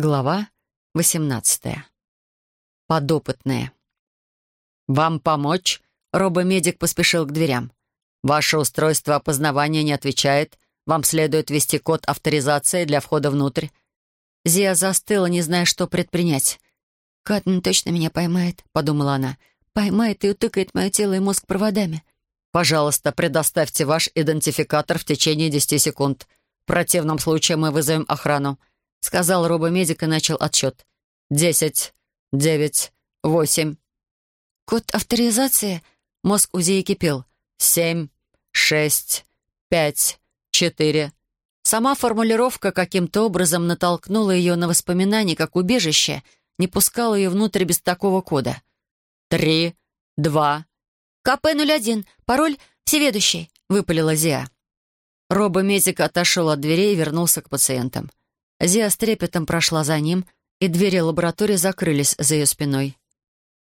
Глава 18. Подопытные. «Вам помочь?» Робомедик поспешил к дверям. «Ваше устройство опознавания не отвечает. Вам следует ввести код авторизации для входа внутрь». Зия застыла, не зная, что предпринять. «Катман точно меня поймает», — подумала она. «Поймает и утыкает мое тело и мозг проводами». «Пожалуйста, предоставьте ваш идентификатор в течение десяти секунд. В противном случае мы вызовем охрану», — сказал робомедик и начал отсчет. «Десять, девять, восемь». «Код авторизации?» Мозг Узеи кипел. «Семь, шесть, пять, четыре». Сама формулировка каким-то образом натолкнула ее на воспоминания, как убежище, не пускала ее внутрь без такого кода. «Три, два...» «КП-01, пароль всеведущий», — выпалила Зия. Робомедик отошел от дверей и вернулся к пациентам. Зия с трепетом прошла за ним, и двери лаборатории закрылись за ее спиной.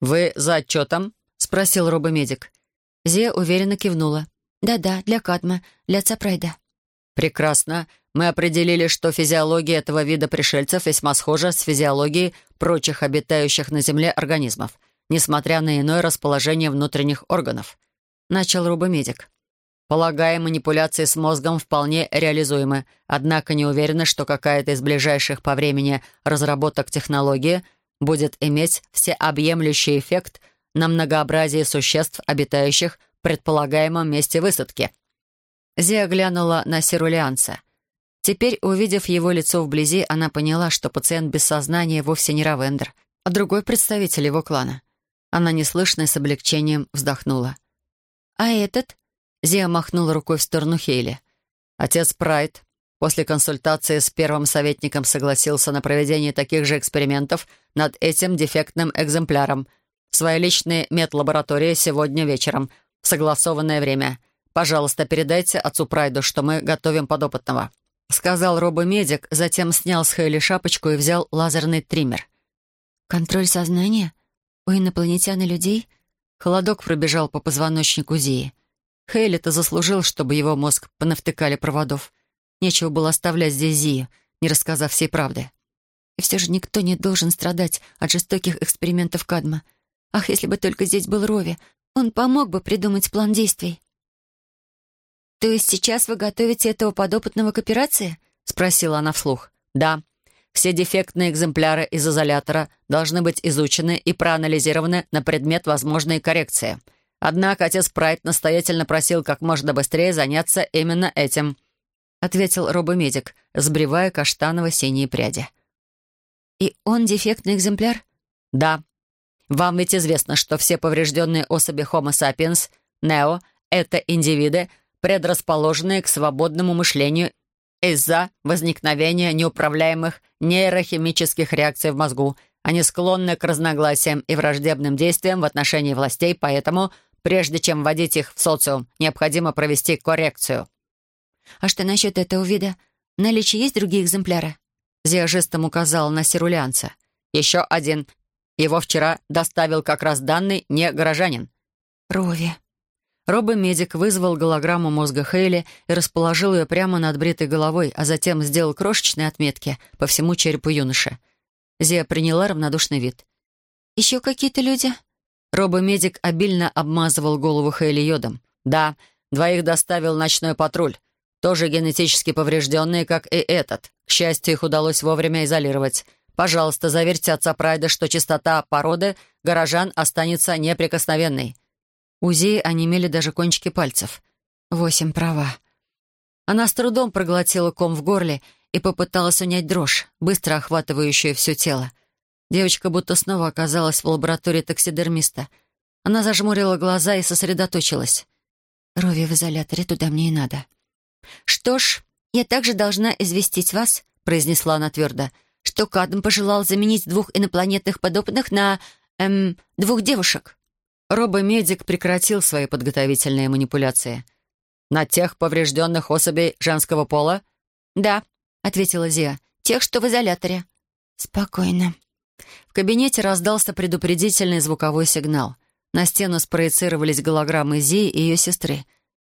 «Вы за отчетом?» — спросил робомедик. Зия уверенно кивнула. «Да-да, для Кадма, для отца Прайда». «Прекрасно. Мы определили, что физиология этого вида пришельцев весьма схожа с физиологией прочих обитающих на Земле организмов, несмотря на иное расположение внутренних органов», — начал робомедик. Полагаем, манипуляции с мозгом вполне реализуемы, однако не уверены, что какая-то из ближайших по времени разработок технологии будет иметь всеобъемлющий эффект на многообразие существ, обитающих в предполагаемом месте высадки. Зия глянула на сирулианца. Теперь, увидев его лицо вблизи, она поняла, что пациент без сознания вовсе не Равендер, а другой представитель его клана. Она неслышно и с облегчением вздохнула. «А этот?» Зия махнула рукой в сторону Хейли. Отец Прайд после консультации с первым советником согласился на проведение таких же экспериментов над этим дефектным экземпляром в своей личной медлаборатории сегодня вечером в согласованное время. Пожалуйста, передайте отцу Прайду, что мы готовим подопытного», — сказал робомедик, затем снял с Хейли шапочку и взял лазерный триммер. «Контроль сознания? У инопланетян и людей?» Холодок пробежал по позвоночнику Зии. Хейли-то заслужил, чтобы его мозг понавтыкали проводов. Нечего было оставлять здесь Зию, не рассказав всей правды. И все же никто не должен страдать от жестоких экспериментов Кадма. Ах, если бы только здесь был Рови, он помог бы придумать план действий. «То есть сейчас вы готовите этого подопытного к операции?» — спросила она вслух. «Да. Все дефектные экземпляры из изолятора должны быть изучены и проанализированы на предмет возможной коррекции». Однако отец Прайд настоятельно просил как можно быстрее заняться именно этим», — ответил робомедик, сбривая каштаново-синие пряди. «И он дефектный экземпляр?» «Да. Вам ведь известно, что все поврежденные особи Homo sapiens, Neo, это индивиды, предрасположенные к свободному мышлению из-за возникновения неуправляемых нейрохимических реакций в мозгу. Они склонны к разногласиям и враждебным действиям в отношении властей, поэтому Прежде чем вводить их в социум, необходимо провести коррекцию». «А что насчет этого вида? В наличии есть другие экземпляры?» Зия жестом указал на сирулянца. «Еще один. Его вчера доставил как раз данный не горожанин». «Рови». Робомедик вызвал голограмму мозга Хейли и расположил ее прямо над бритой головой, а затем сделал крошечные отметки по всему черепу юноши. Зия приняла равнодушный вид. «Еще какие-то люди?» Робомедик обильно обмазывал голову Хейли йодом. «Да, двоих доставил ночной патруль. Тоже генетически поврежденные, как и этот. К счастью, их удалось вовремя изолировать. Пожалуйста, заверьте отца Прайда, что чистота породы горожан останется неприкосновенной». У Зии онемели даже кончики пальцев. Восемь права. Она с трудом проглотила ком в горле и попыталась унять дрожь, быстро охватывающую все тело. Девочка будто снова оказалась в лаборатории таксидермиста. Она зажмурила глаза и сосредоточилась. «Рови в изоляторе, туда мне и надо». «Что ж, я также должна известить вас», — произнесла она твердо, «что Кадм пожелал заменить двух инопланетных подопытных на... эм... двух девушек». Робомедик прекратил свои подготовительные манипуляции. «На тех поврежденных особей женского пола?» «Да», — ответила Зия, — «тех, что в изоляторе». «Спокойно», кабинете раздался предупредительный звуковой сигнал. На стену спроецировались голограммы Зии и ее сестры.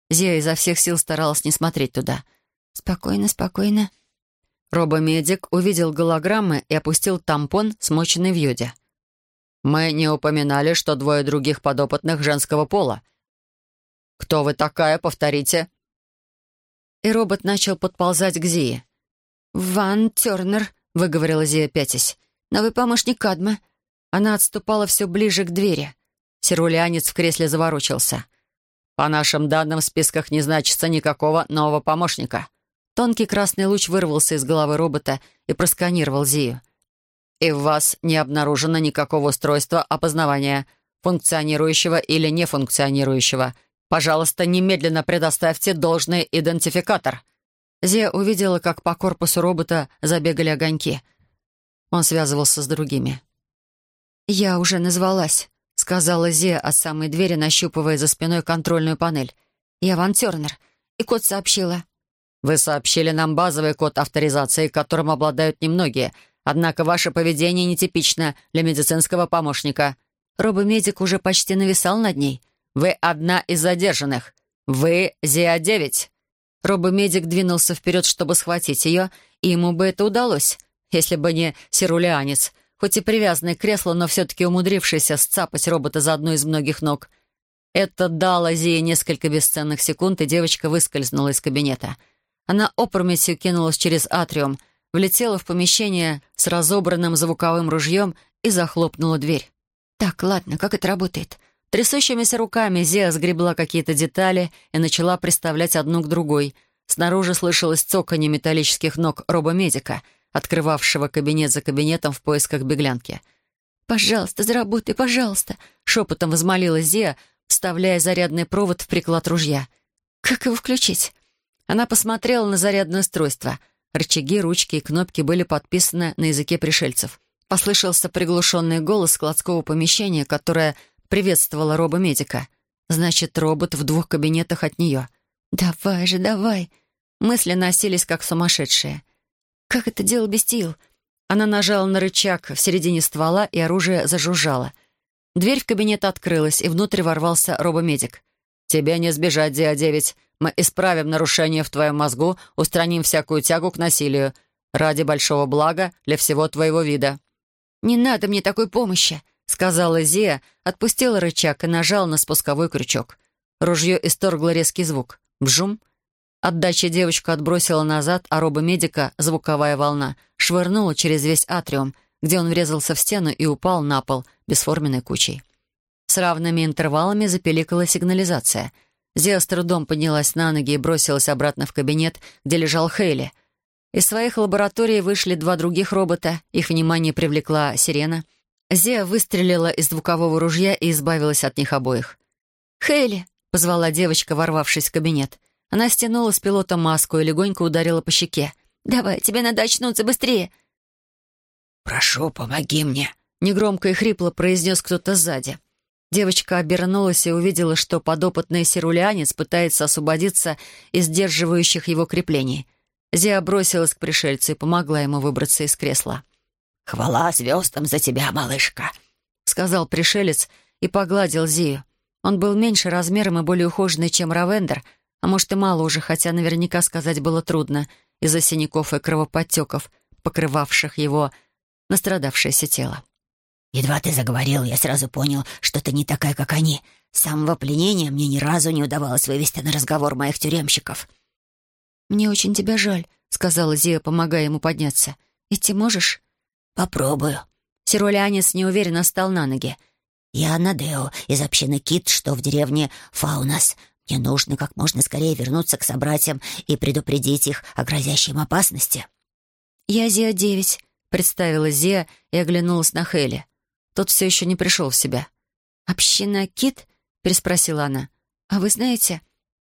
Зия изо всех сил старалась не смотреть туда. «Спокойно, спокойно». Робомедик увидел голограммы и опустил тампон, смоченный в йоде. «Мы не упоминали, что двое других подопытных женского пола. Кто вы такая? Повторите». И робот начал подползать к Зии. «Ван Тернер», — выговорила Зия, пятясь. «Новый помощник Кадма». Она отступала все ближе к двери. Серулянец в кресле заворочился. «По нашим данным, в списках не значится никакого нового помощника». Тонкий красный луч вырвался из головы робота и просканировал Зию. «И в вас не обнаружено никакого устройства опознавания, функционирующего или нефункционирующего. Пожалуйста, немедленно предоставьте должный идентификатор». Зия увидела, как по корпусу робота забегали огоньки. Он связывался с другими. «Я уже назвалась», — сказала Зия от самой двери, нащупывая за спиной контрольную панель. «Я Ван Тернер, и код сообщила». «Вы сообщили нам базовый код авторизации, которым обладают немногие, однако ваше поведение нетипично для медицинского помощника». Робомедик уже почти нависал над ней. «Вы одна из задержанных. Вы Зия-9». Робомедик двинулся вперед, чтобы схватить ее, и ему бы это удалось, если бы не сирулианец, хоть и привязанный к креслу, но все-таки умудрившийся сцапать робота за одну из многих ног. Это дало Зие несколько бесценных секунд, и девочка выскользнула из кабинета — она опрометью кинулась через атриум, влетела в помещение с разобранным звуковым ружьем и захлопнула дверь. «Так, ладно, как это работает?» Трясущимися руками Зия сгребла какие-то детали и начала приставлять одну к другой. Снаружи слышалось цоканье металлических ног робомедика, открывавшего кабинет за кабинетом в поисках беглянки. «Пожалуйста, заработай, пожалуйста!» — шепотом возмолилась Зия, вставляя зарядный провод в приклад ружья. «Как его включить?» Она посмотрела на зарядное устройство. Рычаги, ручки и кнопки были подписаны на языке пришельцев. Послышался приглушенный голос складского помещения, которое приветствовало робомедика. Значит, робот в двух кабинетах от нее. «Давай же, давай!» Мысли носились, как сумасшедшие. «Как это делал Бестиил?» Она нажала на рычаг в середине ствола, и оружие зажужжало. Дверь в кабинет открылась, и внутрь ворвался робомедик. «Тебе не сбежать, Диа-9. Мы исправим нарушение в твоем мозгу, устраним всякую тягу к насилию. Ради большого блага для всего твоего вида». «Не надо мне такой помощи», — сказала Зия, отпустила рычаг и нажала на спусковой крючок. Ружье исторгло резкий звук. Бжум. Отдача девочку отбросила назад, а робомедика, звуковая волна, швырнула через весь атриум, где он врезался в стену и упал на пол бесформенной кучей. С равными интервалами запеликала сигнализация — Зия с трудом поднялась на ноги и бросилась обратно в кабинет, где лежал Хейли. Из своих лабораторий вышли два других робота, их внимание привлекла сирена. Зия выстрелила из звукового ружья и избавилась от них обоих. «Хейли!» — позвала девочка, ворвавшись в кабинет. Она стянула с пилота маску и легонько ударила по щеке. «Давай, тебе надо очнуться быстрее!» «Прошу, помоги мне!» — негромко и хрипло произнес кто-то сзади. Девочка обернулась и увидела, что подопытный сирулянец пытается освободиться из сдерживающих его креплений. Зия бросилась к пришельцу и помогла ему выбраться из кресла. «Хвала звездам за тебя, малышка!» — сказал пришелец и погладил Зию. Он был меньше размером и более ухоженный, чем Равендер, а может и мало уже, хотя наверняка сказать было трудно из-за синяков и кровоподтеков, покрывавших его настрадавшееся тело. Едва ты заговорил, я сразу понял, что ты не такая, как они. С самого пленения мне ни разу не удавалось вывести на разговор моих тюремщиков». «Мне очень тебя жаль», — сказала Зия, помогая ему подняться. «Идти можешь?» «Попробую». Сирулянец неуверенно встал на ноги. «Я Надео из общины Кит, что в деревне Фаунас. Мне нужно как можно скорее вернуться к собратьям и предупредить их о грозящей им опасности». «Я Зия-9», — представила Зия и оглянулась на Хелли. Тот все еще не пришел в себя. «Община Кит?» — переспросила она. «А вы знаете...»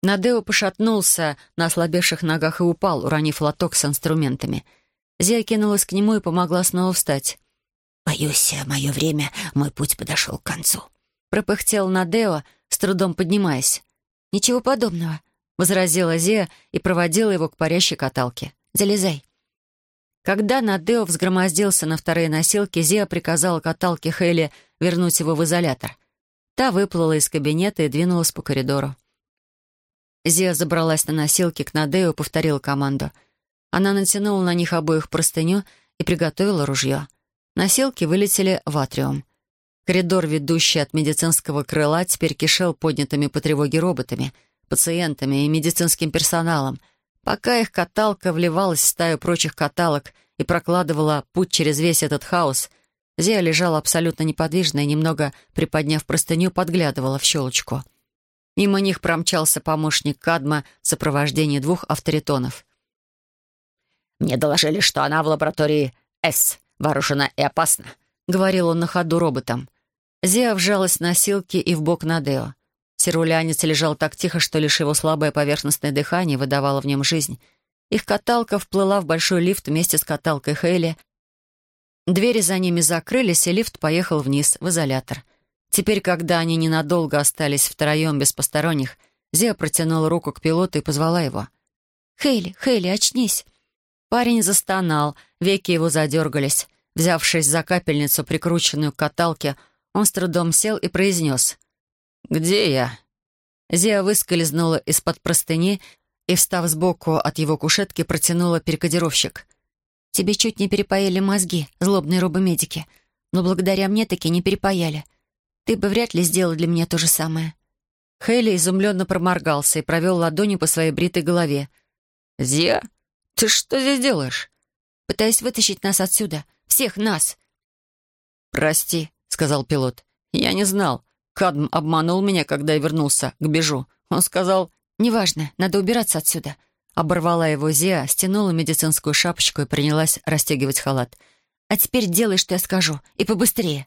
Надео пошатнулся на ослабевших ногах и упал, уронив лоток с инструментами. Зия кинулась к нему и помогла снова встать. «Боюсь, мое время, мой путь подошел к концу», — пропыхтел Надео, с трудом поднимаясь. «Ничего подобного», — возразила Зия и проводила его к парящей каталке. «Залезай». Когда Надео взгромоздился на вторые носилки, Зия приказала каталке Хейли вернуть его в изолятор. Та выплыла из кабинета и двинулась по коридору. Зия забралась на носилки к Надео и повторила команду. Она натянула на них обоих простыню и приготовила ружье. Носилки вылетели в атриум. Коридор, ведущий от медицинского крыла, теперь кишел поднятыми по тревоге роботами, пациентами и медицинским персоналом, пока их каталка вливалась в стаю прочих каталок и прокладывала путь через весь этот хаос, Зия лежала абсолютно неподвижно и, немного приподняв простыню, подглядывала в щелочку. Мимо них промчался помощник Кадма в сопровождении двух авторитонов. «Мне доложили, что она в лаборатории С, вооружена и опасна», — говорил он на ходу роботом. Зия вжалась в носилки и в бок Надео. Серулянец лежал так тихо, что лишь его слабое поверхностное дыхание выдавало в нем жизнь. Их каталка вплыла в большой лифт вместе с каталкой Хейли. Двери за ними закрылись, и лифт поехал вниз, в изолятор. Теперь, когда они ненадолго остались втроем без посторонних, Зия протянула руку к пилоту и позвала его. «Хейли, Хейли, очнись!» Парень застонал, веки его задергались. Взявшись за капельницу, прикрученную к каталке, он с трудом сел и произнес. «Где я?» Зия выскользнула из-под простыни и, встав сбоку от его кушетки, протянула перекодировщик. «Тебе чуть не перепаяли мозги, злобные робомедики, но благодаря мне таки не перепаяли. Ты бы вряд ли сделал для меня то же самое». Хейли изумленно проморгался и провел ладонью по своей бритой голове. «Зия, ты что здесь делаешь?» «Пытаюсь вытащить нас отсюда. Всех нас!» «Прости», — сказал пилот. «Я не знал. Кадм обманул меня, когда я вернулся к бежу. Он сказал...» «Неважно, надо убираться отсюда». Оборвала его Зия, стянула медицинскую шапочку и принялась расстегивать халат. «А теперь делай, что я скажу, и побыстрее».